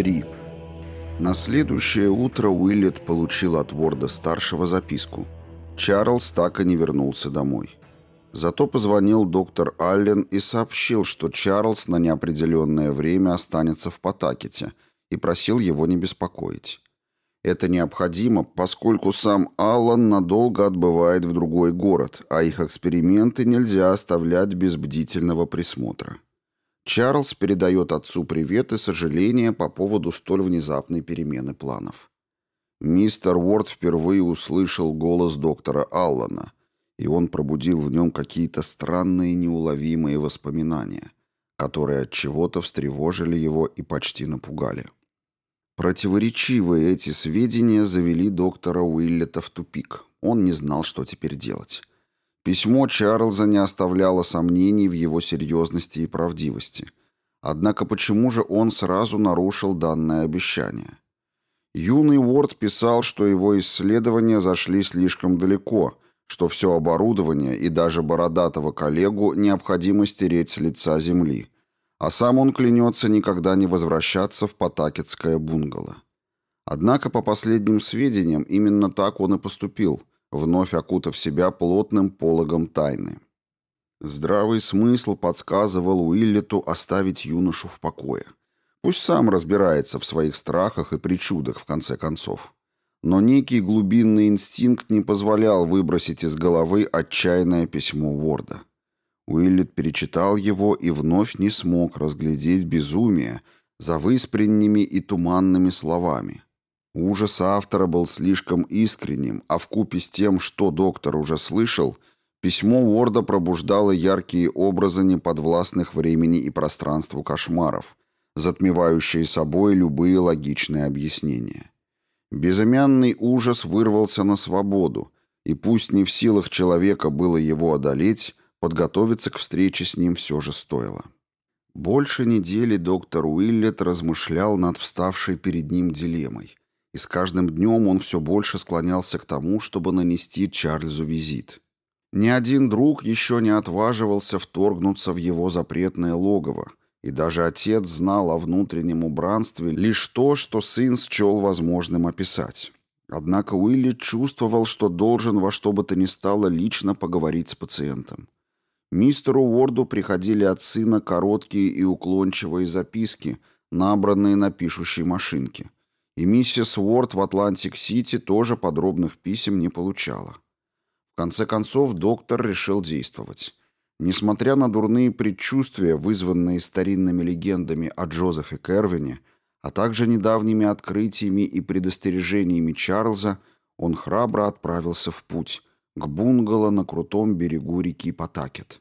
3. На следующее утро Уиллет получил от Ворда-старшего записку. Чарльз так и не вернулся домой. Зато позвонил доктор Аллен и сообщил, что Чарльз на неопределенное время останется в Потакете и просил его не беспокоить. Это необходимо, поскольку сам Аллан надолго отбывает в другой город, а их эксперименты нельзя оставлять без бдительного присмотра. Чарльз передает отцу привет и сожаление по поводу столь внезапной перемены планов. Мистер Уорд впервые услышал голос доктора Аллана, и он пробудил в нем какие-то странные неуловимые воспоминания, которые от чего-то встревожили его и почти напугали. Противоречивые эти сведения завели доктора Уиллета в тупик. Он не знал, что теперь делать. Письмо Чарльза не оставляло сомнений в его серьезности и правдивости. Однако почему же он сразу нарушил данное обещание? Юный Уорд писал, что его исследования зашли слишком далеко, что все оборудование и даже бородатого коллегу необходимо стереть с лица земли, а сам он клянется никогда не возвращаться в Потакетское бунгало. Однако, по последним сведениям, именно так он и поступил – вновь окутав себя плотным пологом тайны. Здравый смысл подсказывал Уиллету оставить юношу в покое. Пусть сам разбирается в своих страхах и причудах, в конце концов. Но некий глубинный инстинкт не позволял выбросить из головы отчаянное письмо Уорда. Уиллет перечитал его и вновь не смог разглядеть безумие за выспренними и туманными словами. Ужас автора был слишком искренним, а вкупе с тем, что доктор уже слышал, письмо Уорда пробуждало яркие образы неподвластных времени и пространству кошмаров, затмевающие собой любые логичные объяснения. Безымянный ужас вырвался на свободу, и пусть не в силах человека было его одолеть, подготовиться к встрече с ним все же стоило. Больше недели доктор Уиллет размышлял над вставшей перед ним дилеммой и с каждым днем он все больше склонялся к тому, чтобы нанести Чарльзу визит. Ни один друг еще не отваживался вторгнуться в его запретное логово, и даже отец знал о внутреннем убранстве лишь то, что сын счел возможным описать. Однако Уиллет чувствовал, что должен во что бы то ни стало лично поговорить с пациентом. Мистеру Уорду приходили от сына короткие и уклончивые записки, набранные на пишущей машинке – и миссис Уорд в Атлантик-Сити тоже подробных писем не получала. В конце концов, доктор решил действовать. Несмотря на дурные предчувствия, вызванные старинными легендами о Джозефе Кервине, а также недавними открытиями и предостережениями Чарльза, он храбро отправился в путь, к бунгало на крутом берегу реки Потакет.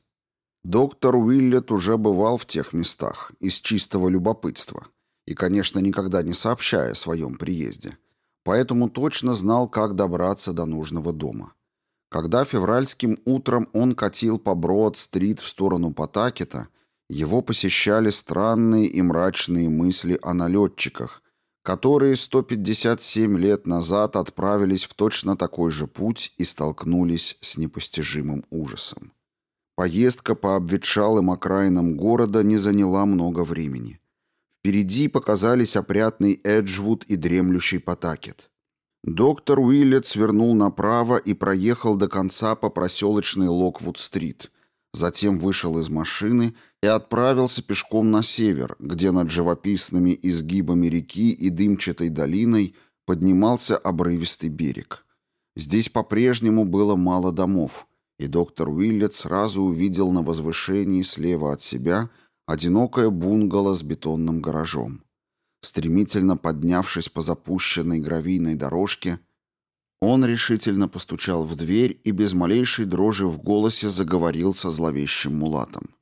Доктор Уиллет уже бывал в тех местах, из чистого любопытства – и, конечно, никогда не сообщая о своем приезде. Поэтому точно знал, как добраться до нужного дома. Когда февральским утром он катил по Брод-стрит в сторону Потакета, его посещали странные и мрачные мысли о налетчиках, которые 157 лет назад отправились в точно такой же путь и столкнулись с непостижимым ужасом. Поездка по обветшалым окраинам города не заняла много времени. Впереди показались опрятный Эджвуд и дремлющий Потакет. Доктор Уиллет свернул направо и проехал до конца по проселочной Локвуд-стрит. Затем вышел из машины и отправился пешком на север, где над живописными изгибами реки и дымчатой долиной поднимался обрывистый берег. Здесь по-прежнему было мало домов, и доктор Уиллет сразу увидел на возвышении слева от себя – Одинокое бунгало с бетонным гаражом. Стремительно поднявшись по запущенной гравийной дорожке, он решительно постучал в дверь и без малейшей дрожи в голосе заговорил со зловещим мулатом.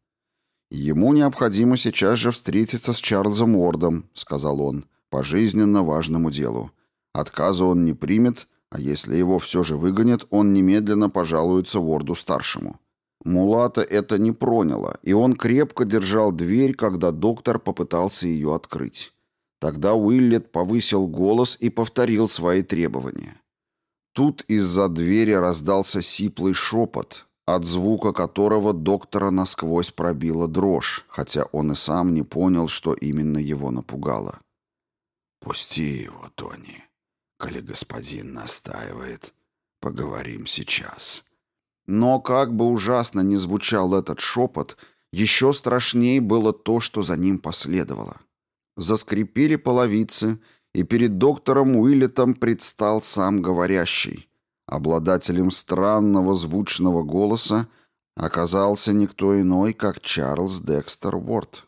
«Ему необходимо сейчас же встретиться с Чарльзом Уордом», — сказал он, — «по жизненно важному делу. Отказа он не примет, а если его все же выгонят, он немедленно пожалуется Уорду-старшему». Мулата это не проняло, и он крепко держал дверь, когда доктор попытался ее открыть. Тогда Уиллет повысил голос и повторил свои требования. Тут из-за двери раздался сиплый шепот, от звука которого доктора насквозь пробила дрожь, хотя он и сам не понял, что именно его напугало. «Пусти его, Тони. Коли господин настаивает, поговорим сейчас». Но как бы ужасно ни звучал этот шепот, еще страшнее было то, что за ним последовало. Заскрипели половицы, и перед доктором Уиллетом предстал сам говорящий. Обладателем странного звучного голоса оказался никто иной, как Чарльз Декстер Уорд.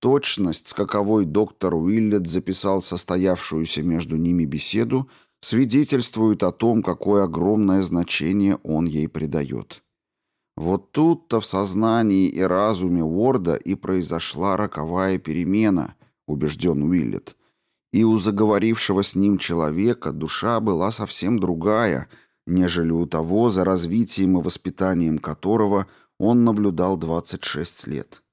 Точность, с каковой доктор Уиллет записал состоявшуюся между ними беседу, свидетельствует о том, какое огромное значение он ей придает. Вот тут-то в сознании и разуме Уорда и произошла роковая перемена, убежден Уиллет. И у заговорившего с ним человека душа была совсем другая, нежели у того, за развитием и воспитанием которого он наблюдал 26 лет.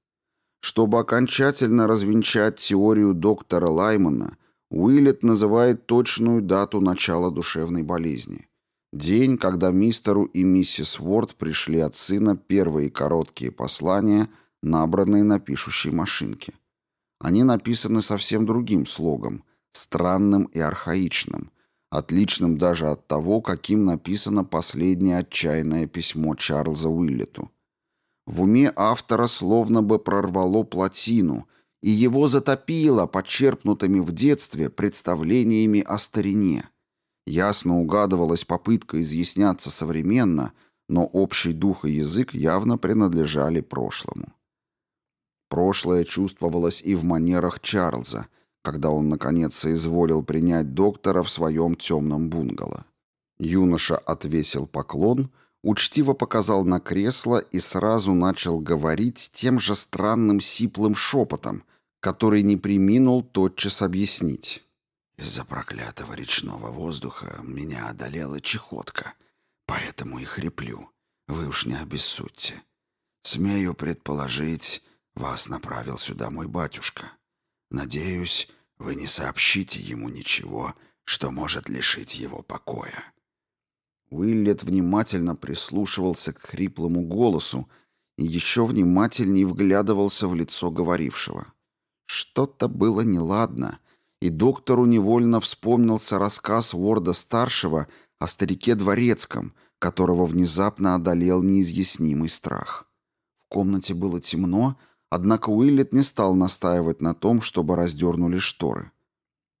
Чтобы окончательно развенчать теорию доктора Лаймана, Уиллет называет точную дату начала душевной болезни. День, когда мистеру и миссис Уорд пришли от сына первые короткие послания, набранные на пишущей машинке. Они написаны совсем другим слогом, странным и архаичным, отличным даже от того, каким написано последнее отчаянное письмо Чарльза Уиллету. В уме автора словно бы прорвало плотину, и его затопило почерпнутыми в детстве представлениями о старине. Ясно угадывалась попытка изъясняться современно, но общий дух и язык явно принадлежали прошлому. Прошлое чувствовалось и в манерах Чарльза, когда он, наконец, соизволил принять доктора в своем темном бунгало. Юноша отвесил поклон — учтиво показал на кресло и сразу начал говорить тем же странным сиплым шепотом, который не приминул тотчас объяснить. «Из-за проклятого речного воздуха меня одолела чехотка, поэтому и хриплю. Вы уж не обессудьте. Смею предположить, вас направил сюда мой батюшка. Надеюсь, вы не сообщите ему ничего, что может лишить его покоя». Уиллет внимательно прислушивался к хриплому голосу и еще внимательнее вглядывался в лицо говорившего. Что-то было неладно, и доктору невольно вспомнился рассказ Уорда-старшего о старике Дворецком, которого внезапно одолел неизъяснимый страх. В комнате было темно, однако Уиллет не стал настаивать на том, чтобы раздернули шторы.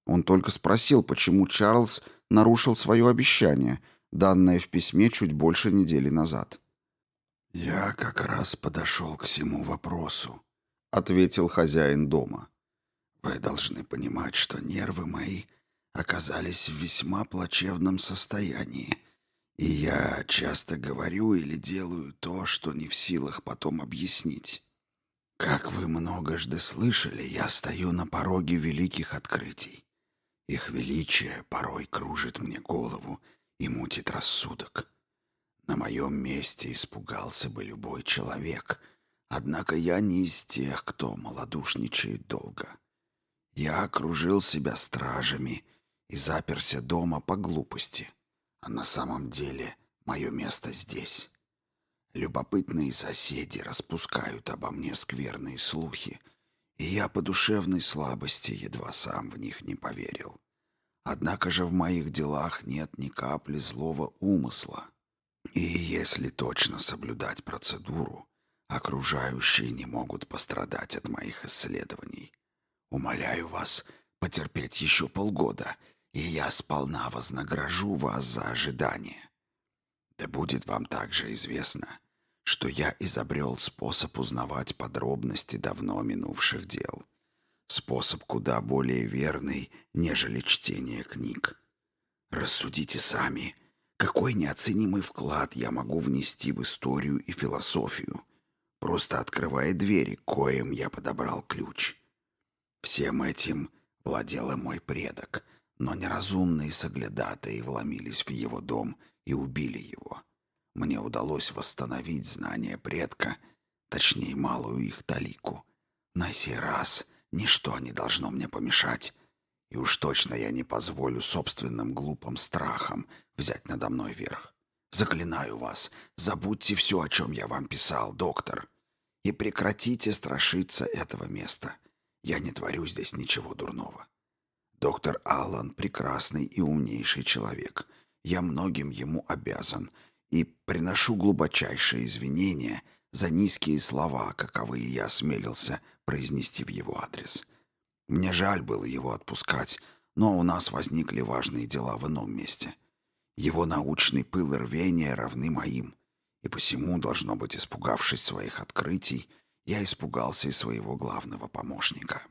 Он только спросил, почему Чарльз нарушил свое обещание — данное в письме чуть больше недели назад. «Я как раз подошел к всему вопросу», — ответил хозяин дома. «Вы должны понимать, что нервы мои оказались в весьма плачевном состоянии, и я часто говорю или делаю то, что не в силах потом объяснить. Как вы многожды слышали, я стою на пороге великих открытий. Их величие порой кружит мне голову, — и мутит рассудок. На моем месте испугался бы любой человек, однако я не из тех, кто малодушничает долго. Я окружил себя стражами и заперся дома по глупости, а на самом деле мое место здесь. Любопытные соседи распускают обо мне скверные слухи, и я по душевной слабости едва сам в них не поверил. Однако же в моих делах нет ни капли злого умысла. И если точно соблюдать процедуру, окружающие не могут пострадать от моих исследований. Умоляю вас потерпеть еще полгода, и я сполна вознагражу вас за ожидание. Да будет вам также известно, что я изобрел способ узнавать подробности давно минувших дел — Способ куда более верный, нежели чтение книг. Рассудите сами, какой неоценимый вклад я могу внести в историю и философию, просто открывая двери, коим я подобрал ключ. Всем этим владел мой предок, но неразумные соглядатые вломились в его дом и убили его. Мне удалось восстановить знания предка, точнее, малую их талику. На сей раз Ничто не должно мне помешать. И уж точно я не позволю собственным глупым страхам взять надо мной верх. Заклинаю вас, забудьте все, о чем я вам писал, доктор. И прекратите страшиться этого места. Я не творю здесь ничего дурного. Доктор Аллан — прекрасный и умнейший человек. Я многим ему обязан и приношу глубочайшие извинения за низкие слова, каковые я осмелился произнести в его адрес. Мне жаль было его отпускать, но у нас возникли важные дела в ином месте. Его научный пыл и рвение равны моим, и посему, должно быть, испугавшись своих открытий, я испугался и своего главного помощника.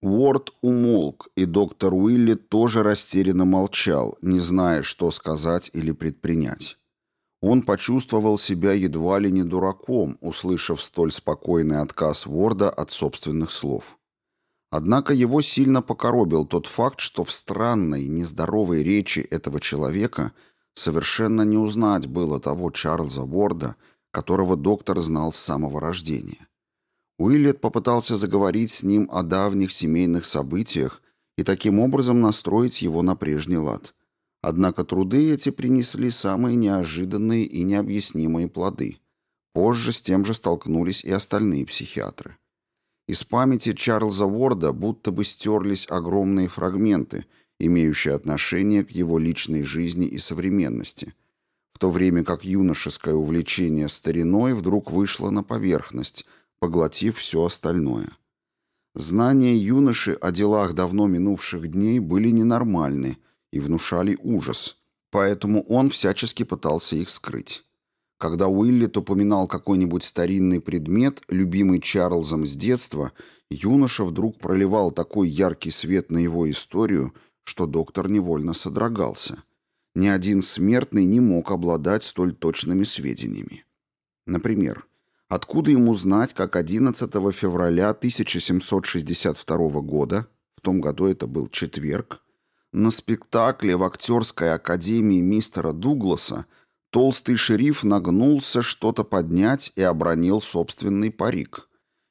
Уорд умолк, и доктор Уилли тоже растерянно молчал, не зная, что сказать или предпринять. Он почувствовал себя едва ли не дураком, услышав столь спокойный отказ Уорда от собственных слов. Однако его сильно покоробил тот факт, что в странной, нездоровой речи этого человека совершенно не узнать было того Чарльза Уорда, которого доктор знал с самого рождения. Уиллет попытался заговорить с ним о давних семейных событиях и таким образом настроить его на прежний лад. Однако труды эти принесли самые неожиданные и необъяснимые плоды. Позже с тем же столкнулись и остальные психиатры. Из памяти Чарльза Уорда будто бы стерлись огромные фрагменты, имеющие отношение к его личной жизни и современности, в то время как юношеское увлечение стариной вдруг вышло на поверхность – поглотив все остальное. Знания юноши о делах давно минувших дней были ненормальны и внушали ужас, поэтому он всячески пытался их скрыть. Когда Уиллет упоминал какой-нибудь старинный предмет, любимый Чарльзом с детства, юноша вдруг проливал такой яркий свет на его историю, что доктор невольно содрогался. Ни один смертный не мог обладать столь точными сведениями. Например, Откуда ему знать, как 11 февраля 1762 года, в том году это был четверг, на спектакле в актерской академии мистера Дугласа толстый шериф нагнулся что-то поднять и обронил собственный парик.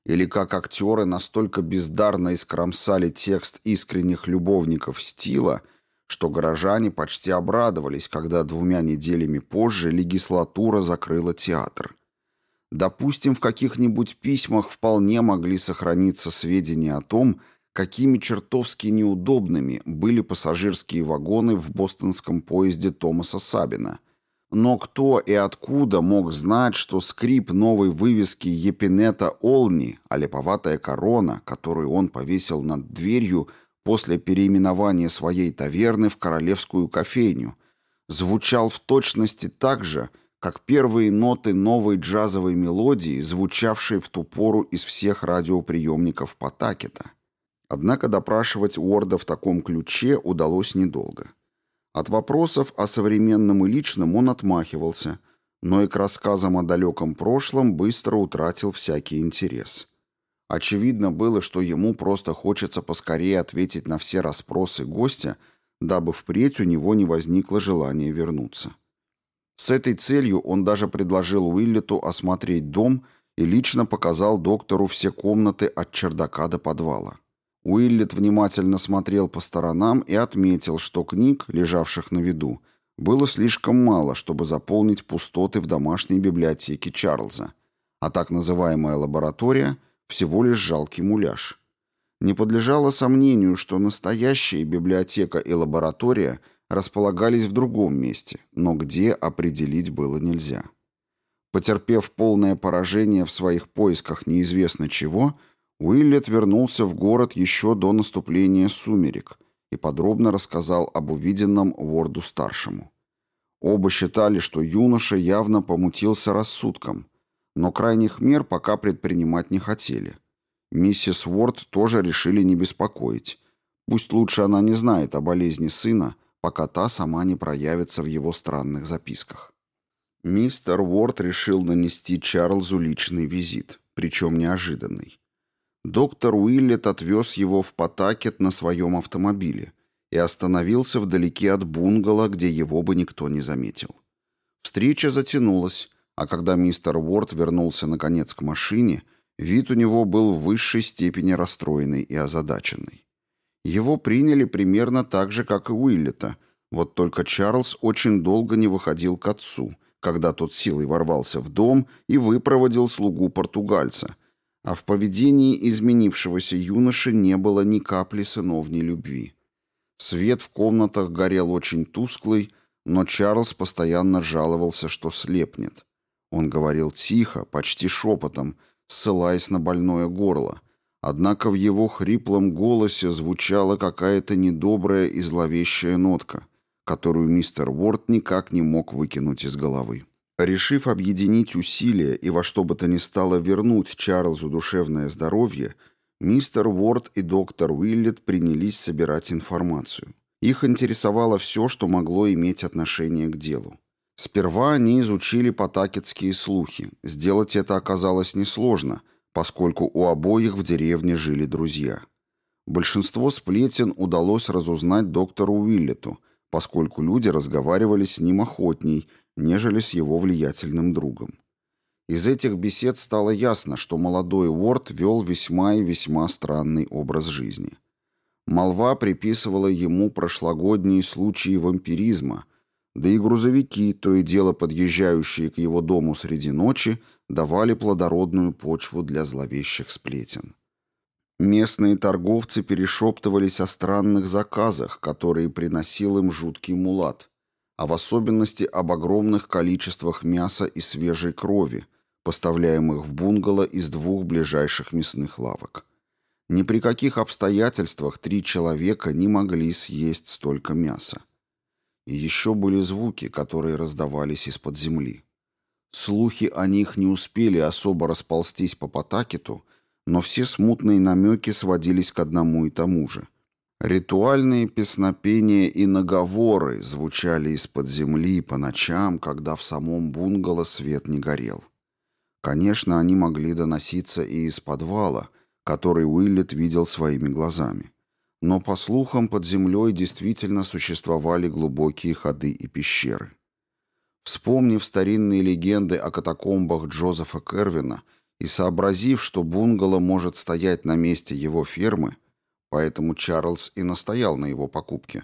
Или как актеры настолько бездарно искромсали текст искренних любовников стила, что горожане почти обрадовались, когда двумя неделями позже легислатура закрыла театр. Допустим, в каких-нибудь письмах вполне могли сохраниться сведения о том, какими чертовски неудобными были пассажирские вагоны в бостонском поезде Томаса Сабина. Но кто и откуда мог знать, что скрип новой вывески Епинета Олни, а леповатая корона, которую он повесил над дверью после переименования своей таверны в королевскую кофейню, звучал в точности так же, как первые ноты новой джазовой мелодии, звучавшей в ту пору из всех радиоприемников Потакета. Однако допрашивать Уорда в таком ключе удалось недолго. От вопросов о современном и личном он отмахивался, но и к рассказам о далеком прошлом быстро утратил всякий интерес. Очевидно было, что ему просто хочется поскорее ответить на все расспросы гостя, дабы впредь у него не возникло желания вернуться. С этой целью он даже предложил Уиллету осмотреть дом и лично показал доктору все комнаты от чердака до подвала. Уиллет внимательно смотрел по сторонам и отметил, что книг, лежавших на виду, было слишком мало, чтобы заполнить пустоты в домашней библиотеке Чарльза, а так называемая лаборатория – всего лишь жалкий муляж. Не подлежало сомнению, что настоящая библиотека и лаборатория – располагались в другом месте, но где определить было нельзя. Потерпев полное поражение в своих поисках неизвестно чего, Уиллет вернулся в город еще до наступления сумерек и подробно рассказал об увиденном Ворду-старшему. Оба считали, что юноша явно помутился рассудком, но крайних мер пока предпринимать не хотели. Миссис Уорд тоже решили не беспокоить. Пусть лучше она не знает о болезни сына, пока та сама не проявится в его странных записках. Мистер Уорд решил нанести Чарльзу личный визит, причем неожиданный. Доктор Уиллет отвез его в Потакет на своем автомобиле и остановился вдалеке от бунгало, где его бы никто не заметил. Встреча затянулась, а когда мистер Уорд вернулся наконец к машине, вид у него был в высшей степени расстроенный и озадаченный. Его приняли примерно так же, как и Уиллета, вот только Чарльз очень долго не выходил к отцу, когда тот силой ворвался в дом и выпроводил слугу португальца, а в поведении изменившегося юноши не было ни капли сыновней любви. Свет в комнатах горел очень тусклый, но Чарльз постоянно жаловался, что слепнет. Он говорил тихо, почти шепотом, ссылаясь на больное горло, однако в его хриплом голосе звучала какая-то недобрая и зловещая нотка, которую мистер Уорд никак не мог выкинуть из головы. Решив объединить усилия и во что бы то ни стало вернуть Чарльзу душевное здоровье, мистер Уорд и доктор Уиллет принялись собирать информацию. Их интересовало все, что могло иметь отношение к делу. Сперва они изучили потакетские слухи. Сделать это оказалось несложно, поскольку у обоих в деревне жили друзья. Большинство сплетен удалось разузнать доктору Уиллету, поскольку люди разговаривали с ним охотней, нежели с его влиятельным другом. Из этих бесед стало ясно, что молодой Уорд вел весьма и весьма странный образ жизни. Молва приписывала ему прошлогодние случаи вампиризма, да и грузовики, то и дело подъезжающие к его дому среди ночи, давали плодородную почву для зловещих сплетен. Местные торговцы перешептывались о странных заказах, которые приносил им жуткий мулат, а в особенности об огромных количествах мяса и свежей крови, поставляемых в бунгало из двух ближайших мясных лавок. Ни при каких обстоятельствах три человека не могли съесть столько мяса. И еще были звуки, которые раздавались из-под земли. Слухи о них не успели особо расползтись по Потакету, но все смутные намеки сводились к одному и тому же. Ритуальные песнопения и наговоры звучали из-под земли по ночам, когда в самом бунгало свет не горел. Конечно, они могли доноситься и из подвала, который Уиллет видел своими глазами. Но, по слухам, под землей действительно существовали глубокие ходы и пещеры. Вспомнив старинные легенды о катакомбах Джозефа Кервина и сообразив, что бунгало может стоять на месте его фермы, поэтому Чарльз и настоял на его покупке,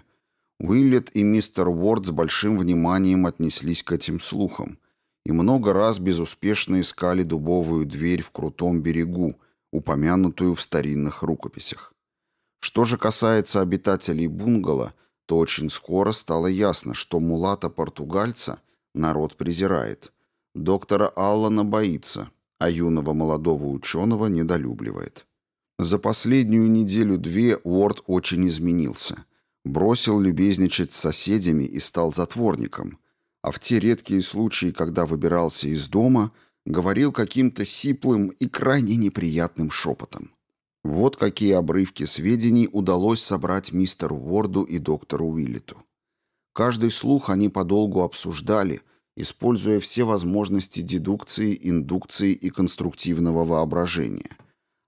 Уиллет и мистер Уорд с большим вниманием отнеслись к этим слухам и много раз безуспешно искали дубовую дверь в крутом берегу, упомянутую в старинных рукописях. Что же касается обитателей бунгало, то очень скоро стало ясно, что мулата-португальца народ презирает, доктора Аллана боится, а юного молодого ученого недолюбливает. За последнюю неделю-две Уорд очень изменился. Бросил любезничать с соседями и стал затворником, а в те редкие случаи, когда выбирался из дома, говорил каким-то сиплым и крайне неприятным шепотом. Вот какие обрывки сведений удалось собрать мистеру Уорду и доктору Уиллету. Каждый слух они подолгу обсуждали, используя все возможности дедукции, индукции и конструктивного воображения,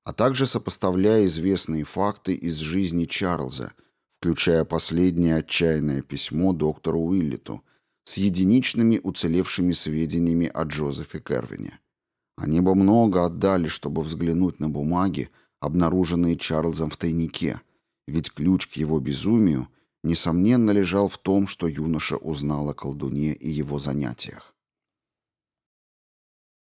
а также сопоставляя известные факты из жизни Чарльза, включая последнее отчаянное письмо доктору Уиллету – с единичными уцелевшими сведениями о Джозефе Кервине. Они бы много отдали, чтобы взглянуть на бумаги, обнаруженные Чарльзом в тайнике, ведь ключ к его безумию, несомненно, лежал в том, что юноша узнал о колдуне и его занятиях.